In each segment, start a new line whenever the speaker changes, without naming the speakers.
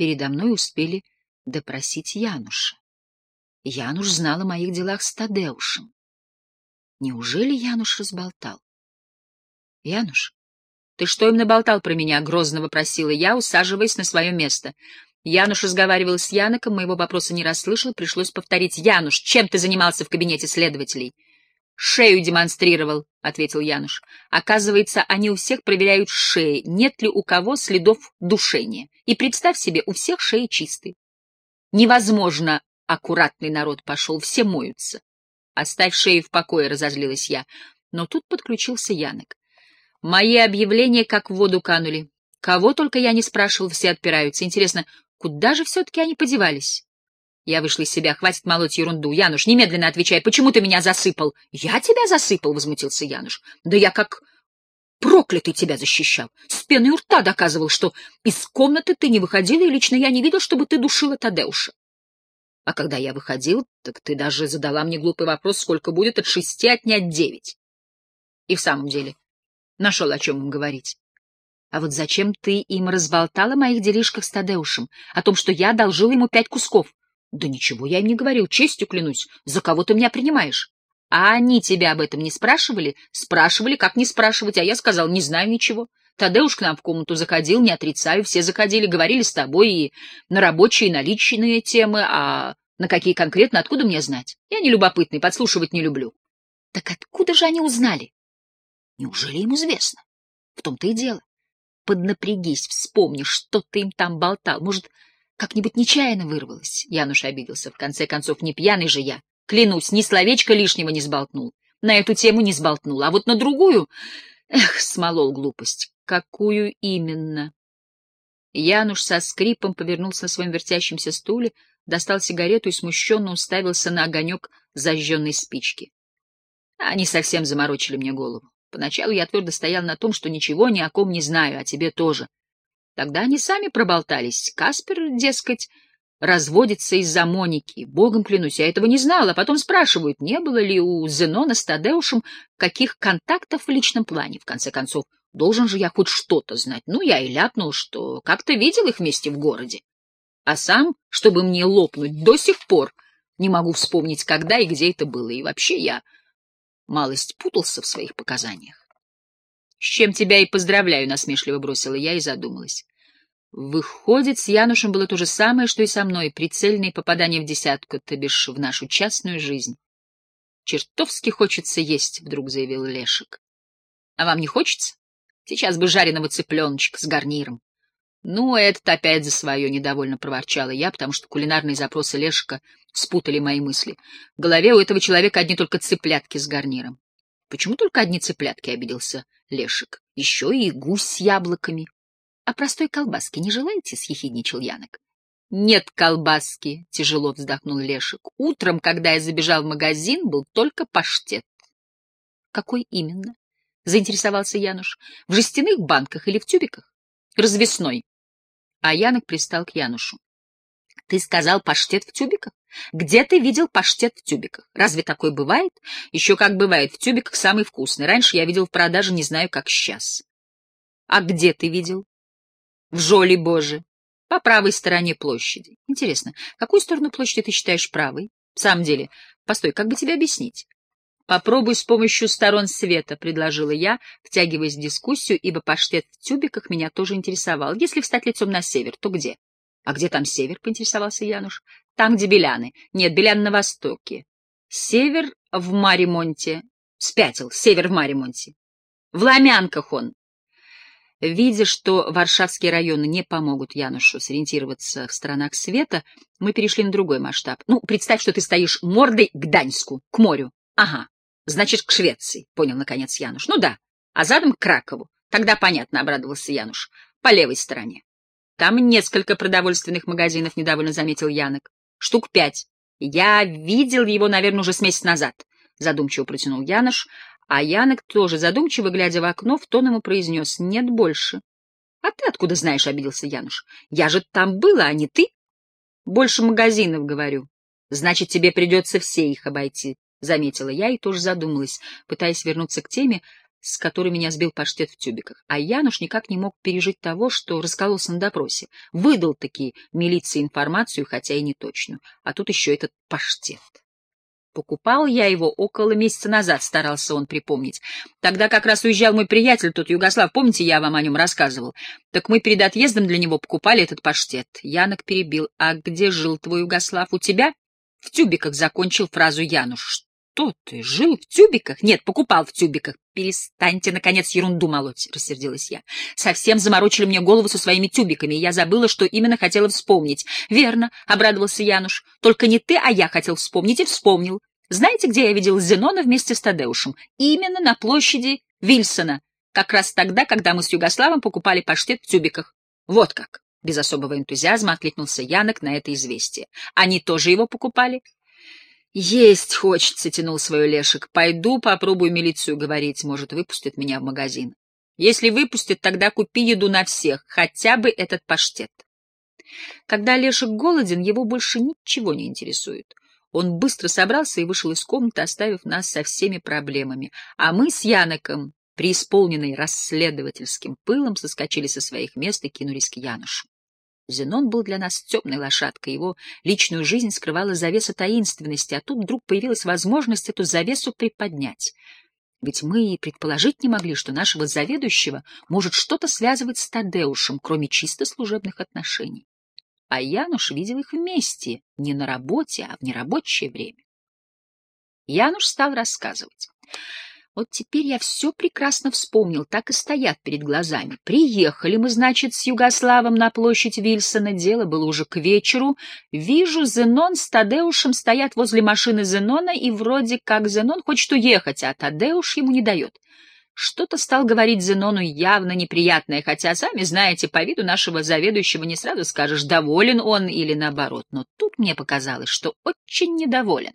передо мной успели допросить Януша. Януш знал о моих делах с Тадеушем. Неужели Януш разболтал? — Януш, ты что им наболтал про меня? — грозно вопросила я, усаживаясь на свое место. Януш разговаривал с Яноком, моего вопроса не расслышал, пришлось повторить. — Януш, чем ты занимался в кабинете следователей? — Шею демонстрировал, — ответил Януш. — Оказывается, они у всех проверяют шеи, нет ли у кого следов душения. И представь себе, у всех шеи чистые. Невозможно, аккуратный народ пошел, все моются. Оставь шею в покое, — разозлилась я. Но тут подключился Янок. Мои объявления как в воду канули. Кого только я не спрашивал, все отпираются. Интересно, куда же все-таки они подевались? Я вышла из себя. Хватит молоть ерунду. Януш, немедленно отвечай, почему ты меня засыпал? Я тебя засыпал, — возмутился Януш. Да я как проклятый тебя защищал. С пеной у рта доказывал, что из комнаты ты не выходила, и лично я не видел, чтобы ты душила Тадеуша. А когда я выходил, так ты даже задала мне глупый вопрос, сколько будет от шести отнять девять. И в самом деле, Нашел, о чем им говорить. А вот зачем ты им разболтала о моих делишках с Тадеушем, о том, что я одолжил ему пять кусков? Да ничего я им не говорил, честью клянусь. За кого ты меня принимаешь? А они тебя об этом не спрашивали? Спрашивали, как не спрашивать, а я сказал, не знаю ничего. Тадеуш к нам в комнату заходил, не отрицаю, все заходили, говорили с тобой и на рабочие, и на личные темы, а на какие конкретно, откуда мне знать? Я не любопытный, подслушивать не люблю. Так откуда же они узнали? Неужели им известно? В том-то и дело. Поднапрягись, вспомни, что ты им там болтал. Может, как-нибудь нечаянно вырвалось? Януш обиделся. В конце концов, не пьяный же я. Клянусь, ни словечко лишнего не сболтнул. На эту тему не сболтнул. А вот на другую... Эх, смолол глупость. Какую именно? Януш со скрипом повернулся на своем вертящемся стуле, достал сигарету и смущенно уставился на огонек зажженной спички. Они совсем заморочили мне голову. Поначалу я твердо стоял на том, что ничего ни о ком не знаю, о тебе тоже. Тогда они сами проболтались. Каспер, дескать, разводится из-за Моники. Богом клянусь, я этого не знала. Потом спрашивают, не было ли у Зенона с Тадеушем каких контактов в личном плане. В конце концов, должен же я хоть что-то знать. Ну, я и ляпнул, что как-то видел их вместе в городе. А сам, чтобы мне лопнуть, до сих пор не могу вспомнить, когда и где это было. И вообще я малость путался в своих показаниях. — С чем тебя и поздравляю, — насмешливо бросила я и задумалась. Выходит, с Янушем было то же самое, что и со мной, прицельные попадания в десятку, то бишь в нашу частную жизнь. «Чертовски хочется есть», — вдруг заявил Лешек. «А вам не хочется? Сейчас бы жареного цыпленочка с гарниром». «Ну, этот опять за свое», — недовольно проворчала я, потому что кулинарные запросы Лешика спутали мои мысли. В голове у этого человека одни только цыплятки с гарниром. «Почему только одни цыплятки?» — обиделся Лешик. «Еще и гусь с яблоками». «А простой колбаски не желаете?» — съехидничал Янок. «Нет колбаски», — тяжело вздохнул Лешик. «Утром, когда я забежал в магазин, был только паштет». «Какой именно?» — заинтересовался Януш. «В жестяных банках или в тюбиках?» «Развесной», а Янок пристал к Янушу. — Ты сказал паштет в тюбиках? Где ты видел паштет в тюбиках? Разве такое бывает? Еще как бывает, в тюбиках самый вкусный. Раньше я видел в продаже, не знаю, как сейчас. — А где ты видел? — В Жоли Боже. По правой стороне площади. Интересно, какую сторону площади ты считаешь правой? В самом деле, постой, как бы тебе объяснить? Попробуй с помощью сторон света, предложила я, втягиваясь в дискуссию, ибо паштет в тюбиках меня тоже интересовал. Если встать лицом на север, то где? А где там север? поинтересовался Януш. Там, где Беляны. Нет, Белян на востоке. Север в Маримонте. Спятил. Север в Маримонте. В Ламянках он. Видя, что варшавские районы не помогут Янушу сориентироваться в странах света, мы перешли на другой масштаб. Ну, представь, что ты стоишь мордой к Даньску, к морю. Ага, Значит, к Швеции, понял наконец Януш. Ну да, а задом к Кракову. Тогда понятно, обрадовался Януш. По левой стороне. Там несколько продовольственных магазинов, недовольно заметил Янок. Штук пять. Я видел его, наверное, уже с месяц назад, задумчиво протянул Януш, а Янок тоже задумчиво, глядя в окно, в тон ему произнес «нет больше». «А ты откуда знаешь?» — обиделся Януш. «Я же там была, а не ты». «Больше магазинов, говорю. Значит, тебе придется все их обойти. — заметила я и тоже задумалась, пытаясь вернуться к теме, с которой меня сбил паштет в тюбиках. А Януш никак не мог пережить того, что раскололся на допросе. Выдал таки милиции информацию, хотя и не точную. А тут еще этот паштет. Покупал я его около месяца назад, старался он припомнить. Тогда как раз уезжал мой приятель, тот Югослав, помните, я вам о нем рассказывал? Так мы перед отъездом для него покупали этот паштет. Янок перебил. А где жил твой Югослав? У тебя? В тюбиках закончил фразу Януш. Что ты, жил в тюбиках? Нет, покупал в тюбиках. Перестаньте, наконец, ерунду молоть, рассердилась я. Совсем заморочили мне голову со своими тюбиками, и я забыла, что именно хотела вспомнить. Верно, обрадовался Януш. Только не ты, а я хотел вспомнить и вспомнил. Знаете, где я видел Зенона вместе с Тадеушем? Именно на площади Вильсона. Как раз тогда, когда мы с Югославом покупали паштет в тюбиках. Вот как. Без особого энтузиазма откликнулся Янок на это известие. Они тоже его покупали? Есть хочется, тянул свой Лешек. Пойду попробую милицию говорить, может, выпустят меня в магазин. Если выпустят, тогда купи еду на всех, хотя бы этот паштет. Когда Лешек голоден, его больше ничего не интересует. Он быстро собрался и вышел из комнаты, оставив нас со всеми проблемами. А мы с Яноком, преисполненные расследовательским пылом, соскочили со своих мест и кинулись к Янушу. Зенон был для нас темной лошадкой, его личную жизнь скрывала завеса таинственности, а тут вдруг появилась возможность эту завесу приподнять. Ведь мы и предположить не могли, что нашего заведующего может что-то связывать с Тадеушем, кроме чисто служебных отношений. А Януш видел их вместе, не на работе, а в нерабочее время. Януш стал рассказывать. Вот теперь я все прекрасно вспомнил, так и стоят перед глазами. Приехали мы, значит, с Югославом на площадь Вильсона, дело было уже к вечеру. Вижу, Зенон с Тадеушем стоят возле машины Зенона, и вроде как Зенон хочет уехать, а Тадеуш ему не дает. Что-то стал говорить Зенону явно неприятное, хотя, сами знаете, по виду нашего заведующего не сразу скажешь, доволен он или наоборот. Но тут мне показалось, что очень недоволен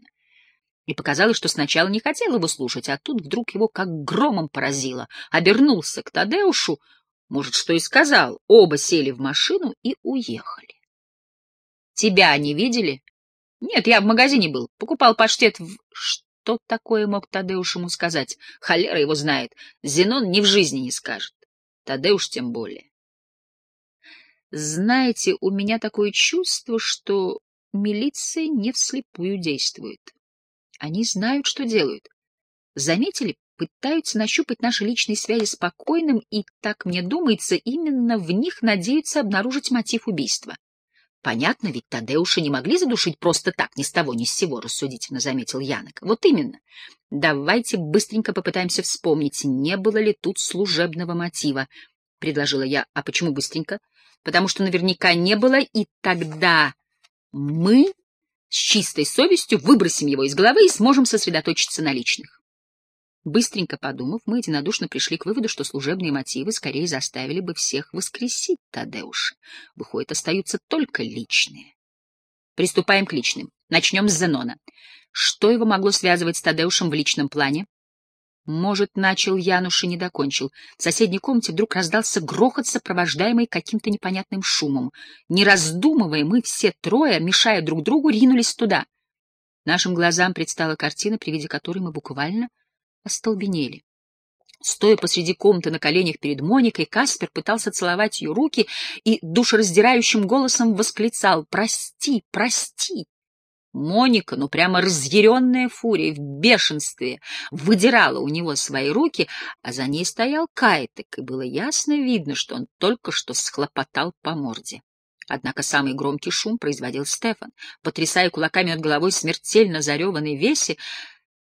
и показалось, что сначала не хотел его слушать, а тут вдруг его как громом поразило. Обернулся к Тадеушу, может, что и сказал. Оба сели в машину и уехали. Тебя они видели? Нет, я в магазине был, покупал паштет в... Что такое мог Тадеуш ему сказать? Холера его знает. Зенон ни в жизни не скажет. Тадеуш тем более. Знаете, у меня такое чувство, что милиция не вслепую действует. Они знают, что делают. Заметили, пытаются нащупать наши личные связи спокойным, и, так мне думается, именно в них надеются обнаружить мотив убийства. Понятно, ведь Тадеуша не могли задушить просто так, ни с того, ни с сего, рассудительно заметил Янок. Вот именно. Давайте быстренько попытаемся вспомнить, не было ли тут служебного мотива, предложила я. А почему быстренько? Потому что наверняка не было, и тогда мы с чистой совестью выбросим его из головы и сможем сосредоточиться на личных. Быстренько подумав, мы единодушно пришли к выводу, что служебные мотивы скорее заставили бы всех воскресить Тадеуша. Выходит, остаются только личные. Приступаем к личным. Начнем с Зенона. Что его могло связывать с Тадеушем в личном плане? Может, начал Януш и не докончил. В соседней комнате вдруг раздался грохот, сопровождаемый каким-то непонятным шумом. Не раздумывая, мы все трое, мешая друг другу, ринулись туда. Нашим глазам предстала картина, при виде которой мы буквально остолбенели. Стоя посреди комнаты на коленях перед Моникой, Каспер пытался целовать ее руки и душераздирающим голосом восклицал «Прости, прости!» Моника, ну прямо разъяренная фурия, в бешенстве, выдирала у него свои руки, а за ней стоял Кайтек, и было ясно видно, что он только что схлопотал по морде. Однако самый громкий шум производил Стефан, потрясая кулаками над головой смертельно зареванной веси,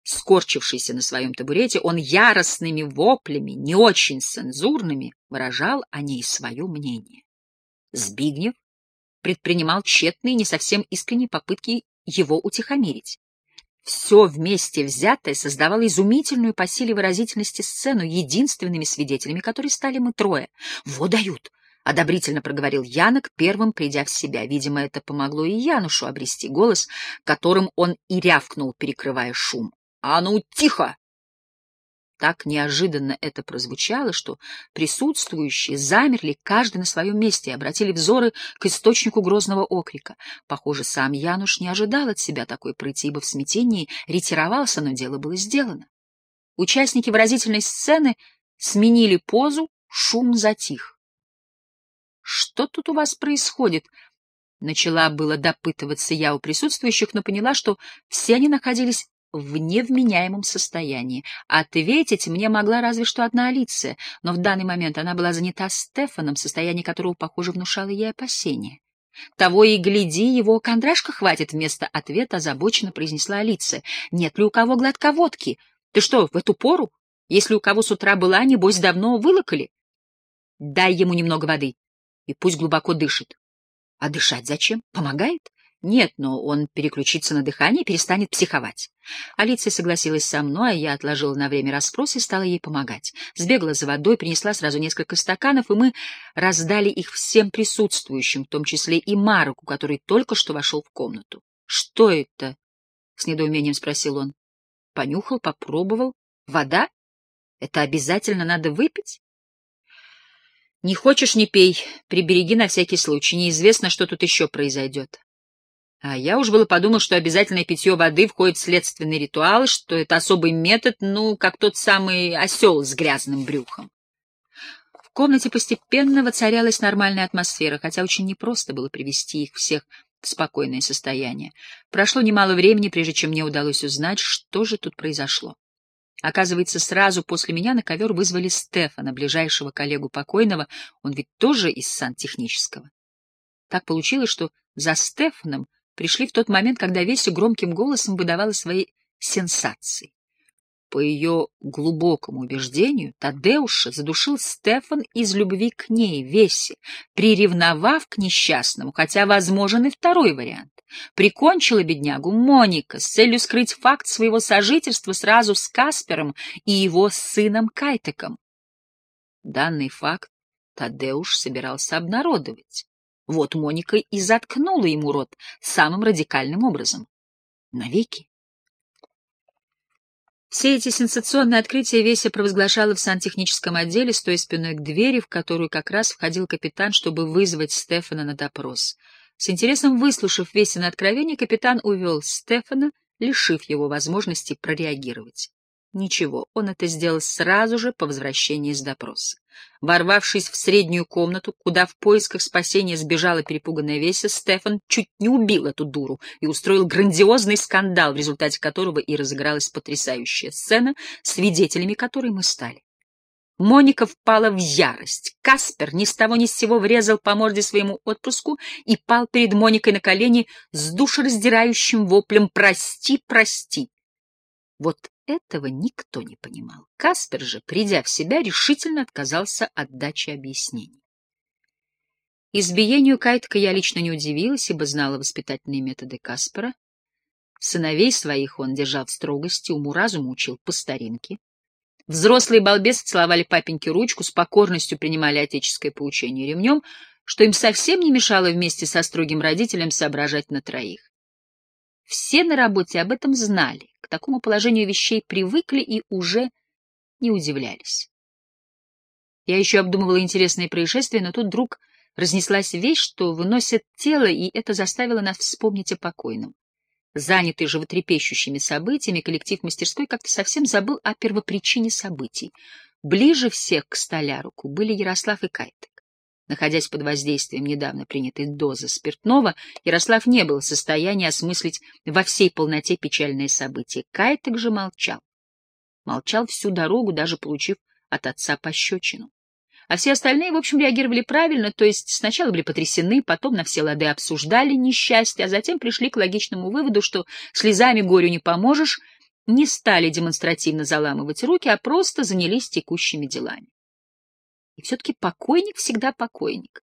скорчившийся на своем табурете, он яростными воплями, не очень цензурными, выражал о ней свое мнение. Збигнев предпринимал тщетные, не совсем искренние попытки его утихомирить. Все вместе взятое создавало изумительную по силе выразительности сцену, единственными свидетелями которой стали мы трое. «Во дают!» — одобрительно проговорил Янок, первым придя в себя. Видимо, это помогло и Янушу обрести голос, которым он и рявкнул, перекрывая шум. «А ну, тихо!» Так неожиданно это прозвучало, что присутствующие замерли каждый на своем месте и обратили взоры к источнику грозного окрика. Похоже, сам Януш не ожидал от себя такой прыти, ибо в смятении ретировался, но дело было сделано. Участники выразительной сцены — сменили позу, шум затих. «Что тут у вас происходит?» Начала было допытываться я у присутствующих, но поняла, что все они находились в невменяемом состоянии. Ответить мне могла разве что одна Алиция, но в данный момент она была занята Стефаном, состояние которого, похоже, внушало ей опасения. Того и гляди, его кондрашка хватит вместо ответа, озабоченно произнесла Алиция. Нет ли у кого глотка водки? Ты что, в эту пору? Если у кого с утра была, небось, давно вылокали? Дай ему немного воды, и пусть глубоко дышит. А дышать зачем? Помогает? Нет, но он переключится на дыхание и перестанет психовать. Алиция согласилась со мной, а я отложила на время расспрос и стала ей помогать. Сбегала за водой, принесла сразу несколько стаканов, и мы раздали их всем присутствующим, в том числе и Марку, который только что вошел в комнату. — Что это? — с недоумением спросил он. Понюхал, попробовал. — Вода? Это обязательно надо выпить? — Не хочешь — не пей. Прибереги на всякий случай. Неизвестно, что тут еще произойдет. А я уж было подумал, что обязательное питье воды входит в следственный ритуал, что это особый метод, ну, как тот самый осел с грязным брюхом. В комнате постепенно воцарялась нормальная атмосфера, хотя очень непросто было привести их всех в спокойное состояние. Прошло немало времени, прежде чем мне удалось узнать, что же тут произошло. Оказывается, сразу после меня на ковер вызвали Стефана, ближайшего коллегу покойного, он ведь тоже из сантехнического. Так получилось, что за Стефаном пришли в тот момент, когда Веся громким голосом выдавала свои сенсации. По ее глубокому убеждению, Тадеуша задушил Стефан из любви к ней, Весе, приревновав к несчастному, хотя возможен и второй вариант. Прикончила беднягу Моника с целью скрыть факт своего сожительства сразу с Каспером и его сыном Кайтеком. Данный факт Тадеуш собирался обнародовать. Вот Моника и заткнула ему рот самым радикальным образом. Навеки. Все эти сенсационные открытия Веся провозглашала в сантехническом отделе, стоя спиной к двери, в которую как раз входил капитан, чтобы вызвать Стефана на допрос. С интересом выслушав Весина откровение, капитан увел Стефана, лишив его возможности прореагировать. Ничего, он это сделал сразу же по возвращении с допроса. Ворвавшись в среднюю комнату, куда в поисках спасения сбежала перепуганная Веся, Стефан чуть не убил эту дуру и устроил грандиозный скандал, в результате которого и разыгралась потрясающая сцена, свидетелями которой мы стали. Моника впала в ярость. Каспер ни с того ни с сего врезал по морде своему отпуску и пал перед Моникой на колени с душераздирающим воплем «Прости, прости!». Вот этого никто не понимал. Каспер же, придя в себя, решительно отказался от дачи объяснений. Избиению Кайтка я лично не удивилась, ибо знала воспитательные методы Каспера. Сыновей своих он держал в строгости, уму-разуму учил по старинке. Взрослые балбесы целовали папеньке ручку, с покорностью принимали отеческое поучение ремнем, что им совсем не мешало вместе со строгим родителем соображать на троих. Все на работе об этом знали, к такому положению вещей привыкли и уже не удивлялись. Я еще обдумывала интересные происшествия, но тут вдруг разнеслась вещь, что выносят тело, и это заставило нас вспомнить о покойном. Занятый животрепещущими событиями, коллектив мастерской как-то совсем забыл о первопричине событий. Ближе всех к столяруку были Ярослав и Кайтек. Находясь под воздействием недавно принятой дозы спиртного, Ярослав не был в состоянии осмыслить во всей полноте печальное событие. Кайтек же молчал. Молчал всю дорогу, даже получив от отца пощечину. А все остальные, в общем, реагировали правильно, то есть сначала были потрясены, потом на все лады обсуждали несчастье, а затем пришли к логичному выводу, что слезами горю не поможешь, не стали демонстративно заламывать руки, а просто занялись текущими делами. И все-таки покойник всегда покойник.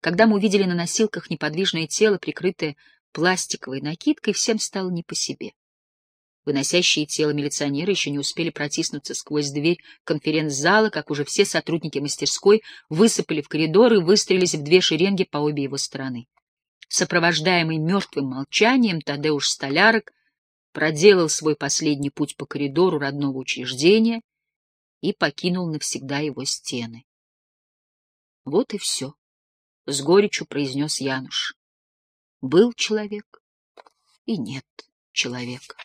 Когда мы увидели на носилках неподвижное тело, прикрытое пластиковой накидкой, всем стало не по себе. Выносящие тело милиционеры еще не успели протиснуться сквозь дверь конференц-зала, как уже все сотрудники мастерской высыпали в коридор и выстроились в две шеренги по обе его стороны. Сопровождаемый мертвым молчанием, Тадеуш Столярок проделал свой последний путь по коридору родного учреждения и покинул навсегда его стены. Вот и все, — с горечью произнес Януш. Был человек и нет человека.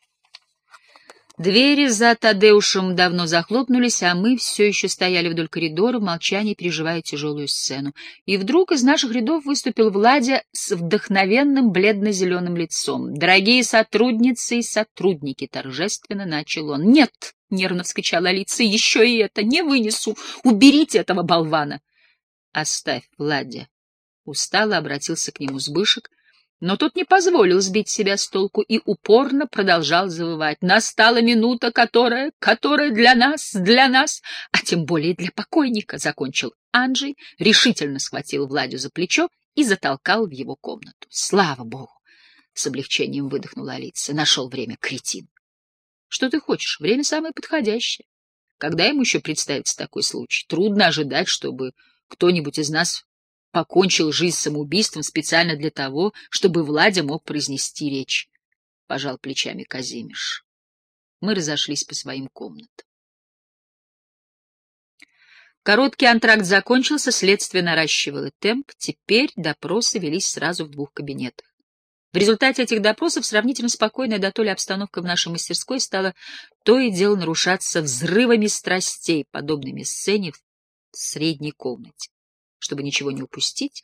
Двери за Тадеушем давно захлопнулись, а мы все еще стояли вдоль коридора в молчании, переживая тяжелую сцену. И вдруг из наших рядов выступил Владя с вдохновенным бледно-зеленым лицом. «Дорогие сотрудницы и сотрудники!» — торжественно начал он. «Нет!» — нервно вскричала Алиса. «Еще и это! Не вынесу! Уберите этого болвана!» «Оставь, Владя!» — устало обратился к нему Сбышек — но тот не позволил сбить себя с толку и упорно продолжал завывать. Настала минута, которая, которая для нас, для нас, а тем более для покойника, — закончил Анджей, решительно схватил Владю за плечо и затолкал в его комнату. Слава богу! — с облегчением выдохнула Алиса. Нашел время, кретин. Что ты хочешь? Время самое подходящее. Когда ему еще представится такой случай? Трудно ожидать, чтобы кто-нибудь из нас покончил жизнь самоубийством специально для того, чтобы Владя мог произнести речь. Пожал плечами Казимиш. Мы разошлись по своим комнатам. Короткий антракт закончился, следствие наращивало темп, теперь допросы велись сразу в двух кабинетах. В результате этих допросов сравнительно спокойная до то ли обстановка в нашей мастерской стала то и дело нарушаться взрывами страстей, подобными сцене в средней комнате чтобы ничего не упустить,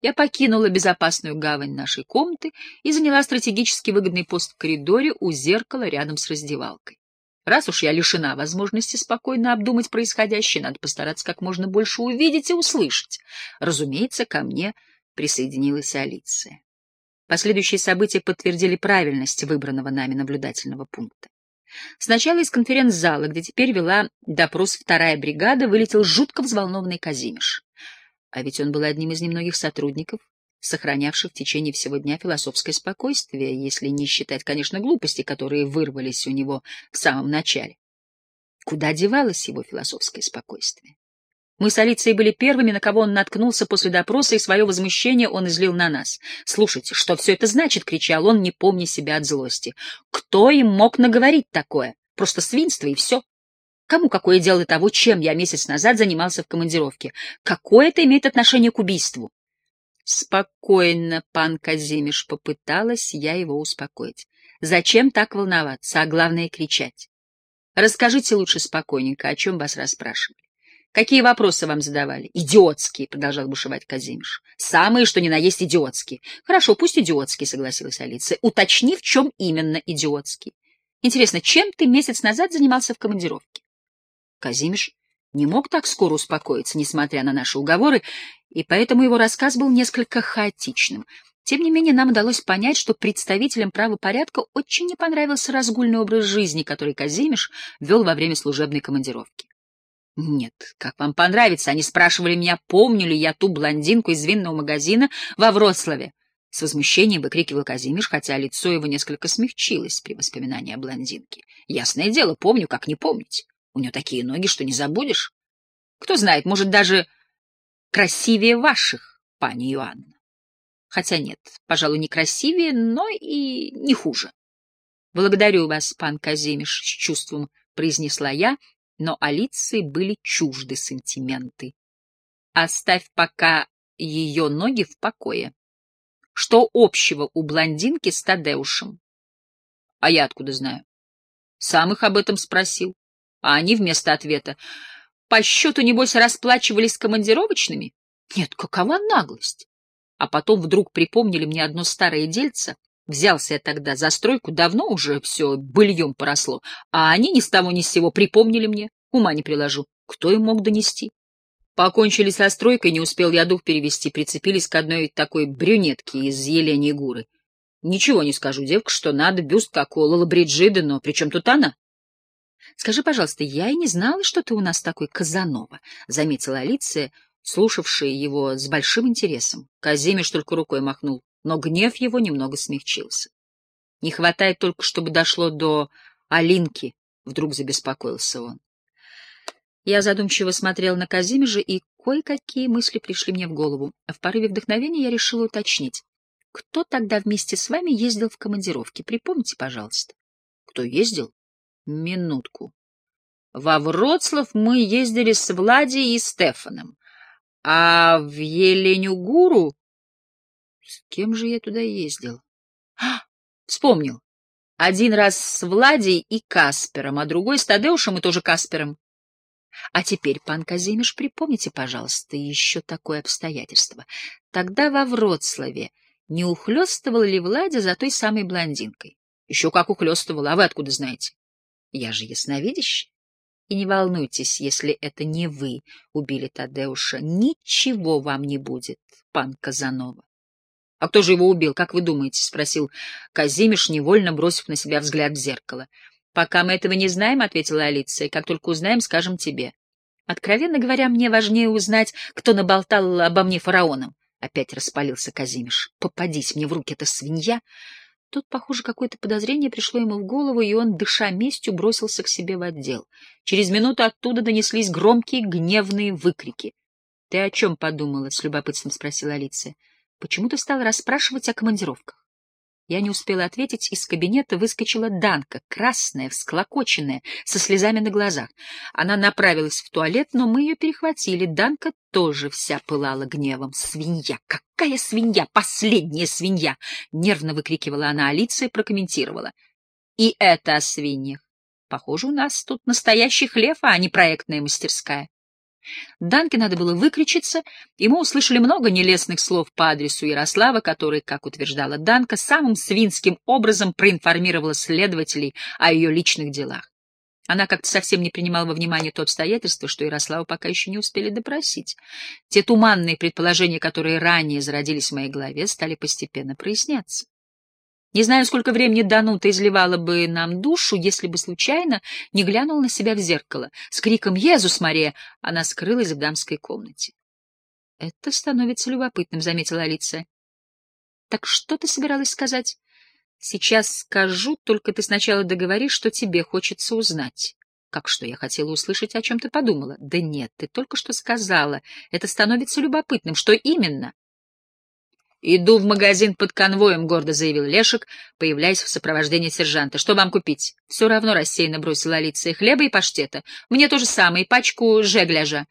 я покинула безопасную гавань нашей комнаты и заняла стратегически выгодный пост в коридоре у зеркала рядом с раздевалкой. Раз уж я лишена возможности спокойно обдумать происходящее, надо постараться как можно больше увидеть и услышать. Разумеется, ко мне присоединилась Алиция. Последующие события подтвердили правильность выбранного нами наблюдательного пункта. Сначала из конференц-зала, где теперь вела допрос вторая бригада, вылетел жутко взволнованный Казимиш. А ведь он был одним из немногих сотрудников, сохранявших в течение всего дня философское спокойствие, если не считать, конечно, глупости, которые вырвались у него в самом начале. Куда девалось его философское спокойствие? Мы с Алицией были первыми, на кого он наткнулся после допроса, и свое возмущение он излил на нас. «Слушайте, что все это значит?» — кричал он, не помня себя от злости. «Кто им мог наговорить такое? Просто свинство и все. Кому какое дело того, чем я месяц назад занимался в командировке? Какое это имеет отношение к убийству? Спокойно, пан Казимиш, попыталась я его успокоить. Зачем так волноваться, а главное кричать? Расскажите лучше спокойненько, о чем вас расспрашивали. Какие вопросы вам задавали? Идиотские, продолжал бушевать Казимиш. Самые, что ни на есть идиотские. Хорошо, пусть идиотские, согласилась Алиса. Уточни, в чем именно идиотский. Интересно, чем ты месяц назад занимался в командировке? Казимиш не мог так скоро успокоиться, несмотря на наши уговоры, и поэтому его рассказ был несколько хаотичным. Тем не менее, нам удалось понять, что представителям правопорядка очень не понравился разгульный образ жизни, который Казимиш вел во время служебной командировки. Нет, как вам понравится, они спрашивали меня, помню ли я ту блондинку из винного магазина во Вроцлаве. С возмущением выкрикивал Казимиш, хотя лицо его несколько смягчилось при воспоминании о блондинке. Ясное дело, помню, как не помнить. У нее такие ноги, что не забудешь. Кто знает, может, даже красивее ваших, пани Иоанна. Хотя нет, пожалуй, не красивее, но и не хуже. Благодарю вас, пан Казимиш, с чувством произнесла я, но Алиции были чужды сантименты. Оставь пока ее ноги в покое. Что общего у блондинки с Тадеушем? А я откуда знаю? Сам их об этом спросил. А они вместо ответа по счету, небось, расплачивались командировочными? Нет, какова наглость! А потом вдруг припомнили мне одно старое дельце. Взялся я тогда за стройку, давно уже все быльем поросло, а они ни с того ни с сего припомнили мне. Ума не приложу. Кто им мог донести? Покончили со стройкой, не успел я дух перевести, прицепились к одной такой брюнетке из Еленей Гуры. Ничего не скажу, девка, что надо, бюст как у Лалабриджиды, но при чем тут она? Скажи, пожалуйста, я и не знала, что ты у нас такой Казанова, — заметила Алиция, слушавшая его с большим интересом. Казимиш только рукой махнул, но гнев его немного смягчился. Не хватает только, чтобы дошло до Алинки, — вдруг забеспокоился он. Я задумчиво смотрел на Казимежа, и кое-какие мысли пришли мне в голову. В порыве вдохновения я решила уточнить. Кто тогда вместе с вами ездил в командировки? Припомните, пожалуйста. Кто ездил? Минутку. Во Вроцлав мы ездили с Влади и Стефаном, а в Еленюгуру... С кем же я туда ездил? А, вспомнил. Один раз с Владей и Каспером, а другой с Тадеушем и тоже Каспером. А теперь, пан Казимиш, припомните, пожалуйста, еще такое обстоятельство. Тогда во Вроцлаве не ухлёстывал ли Владя за той самой блондинкой? Еще как ухлёстывал, а вы откуда знаете? Я же ясновидящий. И не волнуйтесь, если это не вы убили Тадеуша, ничего вам не будет, пан Казанова. — А кто же его убил, как вы думаете? — спросил Казимиш, невольно бросив на себя взгляд в зеркало. — Пока мы этого не знаем, — ответила Алиция, — как только узнаем, скажем тебе. Откровенно говоря, мне важнее узнать, кто наболтал обо мне фараоном. Опять распалился Казимиш. — Попадись мне в руки эта свинья! Тут, похоже, какое-то подозрение пришло ему в голову, и он, дыша местью, бросился к себе в отдел. Через минуту оттуда донеслись громкие гневные выкрики. — Ты о чем подумала? — с любопытством спросила Алиция. — Почему ты стала расспрашивать о командировках? Я не успела ответить, из кабинета выскочила Данка, красная, всклокоченная, со слезами на глазах. Она направилась в туалет, но мы ее перехватили. Данка тоже вся пылала гневом. «Свинья! Какая свинья! Последняя свинья!» — нервно выкрикивала она. Алиция прокомментировала. «И это о свиньях. Похоже, у нас тут настоящий хлев, а не проектная мастерская». Данке надо было выкричиться, и мы услышали много нелестных слов по адресу Ярослава, который, как утверждала Данка, самым свинским образом проинформировала следователей о ее личных делах. Она как-то совсем не принимала во внимание то обстоятельство, что Ярослава пока еще не успели допросить. Те туманные предположения, которые ранее зародились в моей голове, стали постепенно проясняться. Не знаю, сколько времени Данута изливала бы нам душу, если бы случайно не глянула на себя в зеркало. С криком «Езус, Мария!» она скрылась в дамской комнате. — Это становится любопытным, — заметила Алиция. — Так что ты собиралась сказать? — Сейчас скажу, только ты сначала договори, что тебе хочется узнать. — Как что я хотела услышать, о чем ты подумала? — Да нет, ты только что сказала. Это становится любопытным. Что именно? «Иду в магазин под конвоем», — гордо заявил Лешек, появляясь в сопровождении сержанта. «Что вам купить?» «Все равно рассеянно бросила Алиция. Хлеба и паштета. Мне то же самое, пачку жегляжа».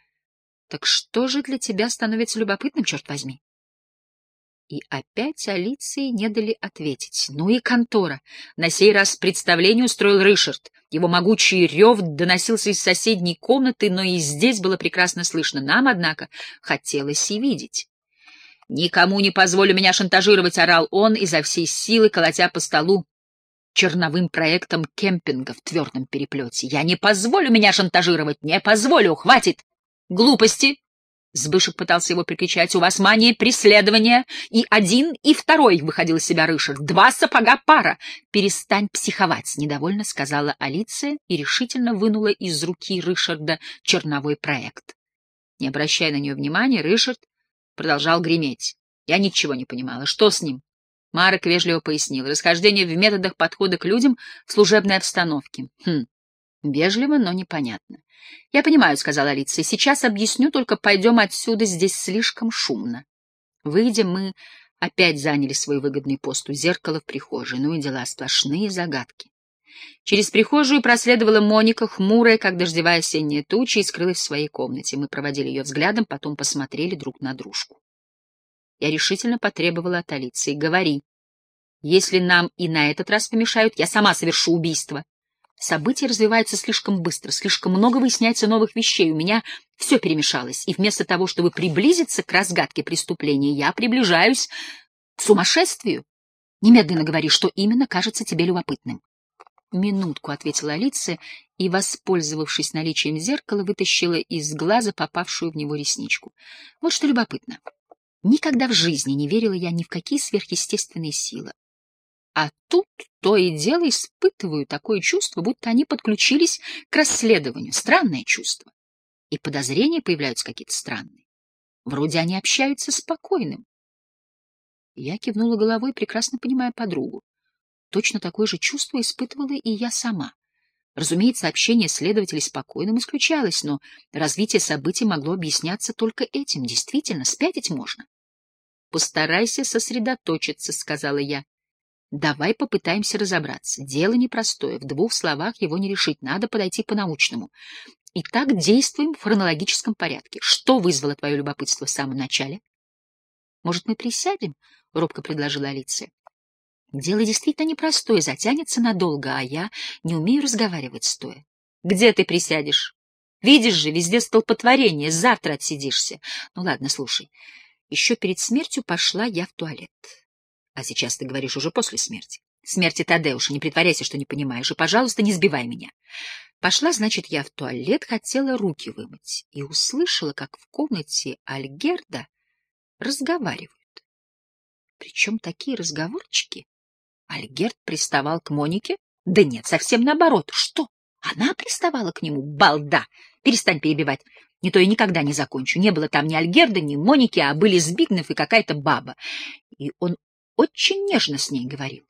«Так что же для тебя становится любопытным, черт возьми?» И опять Алиции не дали ответить. Ну и контора. На сей раз представление устроил Ришард. Его могучий рев доносился из соседней комнаты, но и здесь было прекрасно слышно. Нам, однако, хотелось и видеть. «Никому не позволю меня шантажировать», — орал он изо всей силы, колотя по столу черновым проектом кемпинга в твердом переплете. «Я не позволю меня шантажировать! Не позволю! Хватит! Глупости!» Сбышек пытался его прикричать. «У вас мания преследования! И один, и второй!» — выходил из себя Рышард. «Два сапога пара! Перестань психовать!» — недовольно сказала Алиция и решительно вынула из руки Рышарда черновой проект. Не обращая на нее внимания, Рышард продолжал греметь. Я ничего не понимала. Что с ним? Марек вежливо пояснил. Расхождение в методах подхода к людям в служебной обстановке. Хм, вежливо, но непонятно. Я понимаю, сказала Алиция. Сейчас объясню, только пойдем отсюда, здесь слишком шумно. Выйдя, мы опять заняли свой выгодный пост у зеркала в прихожей. Ну и дела сплошные загадки. Через прихожую проследовала Моника, хмурая, как дождевая осенняя туча, и скрылась в своей комнате. Мы проводили ее взглядом, потом посмотрели друг на дружку. Я решительно потребовала от Алиции. «Говори. Если нам и на этот раз помешают, я сама совершу убийство». События развиваются слишком быстро, слишком много выясняется новых вещей. У меня все перемешалось, и вместо того, чтобы приблизиться к разгадке преступления, я приближаюсь к сумасшествию. Немедленно говори, что именно кажется тебе любопытным. «Минутку», — ответила Алиция и, воспользовавшись наличием зеркала, вытащила из глаза попавшую в него ресничку. Вот что любопытно. Никогда в жизни не верила я ни в какие сверхъестественные силы. А тут то и дело испытываю такое чувство, будто они подключились к расследованию. Странное чувство. И подозрения появляются какие-то странные. Вроде они общаются спокойным. Я кивнула головой, прекрасно понимая подругу. Точно такое же чувство испытывала и я сама. Разумеется, общение следователей спокойным исключалось, но развитие событий могло объясняться только этим. Действительно, спятить можно. «Постарайся сосредоточиться», — сказала я. «Давай попытаемся разобраться. Дело непростое. В двух словах его не решить. Надо подойти по-научному. Итак, действуем в хронологическом порядке. Что вызвало твое любопытство в самом начале?» «Может, мы присядем?» — робко предложила Алиция. Дело действительно непростое, затянется надолго, а я не умею разговаривать стоя. Где ты присядешь? Видишь же, везде столпотворение, завтра отсидишься. Ну ладно, слушай. Еще перед смертью пошла я в туалет. А сейчас ты говоришь уже после смерти. Смерти Тадеуша, не притворяйся, что не понимаешь, и, пожалуйста, не сбивай меня. Пошла, значит, я в туалет, хотела руки вымыть, и услышала, как в комнате Альгерда разговаривают. Причем такие разговорчики. Альгерд приставал к Монике? Да нет, совсем наоборот. Что? Она приставала к нему? Балда! Перестань перебивать. Не то я никогда не закончу. Не было там ни Альгерда, ни Моники, а были Збигнев и какая-то баба. И он очень нежно с ней говорил.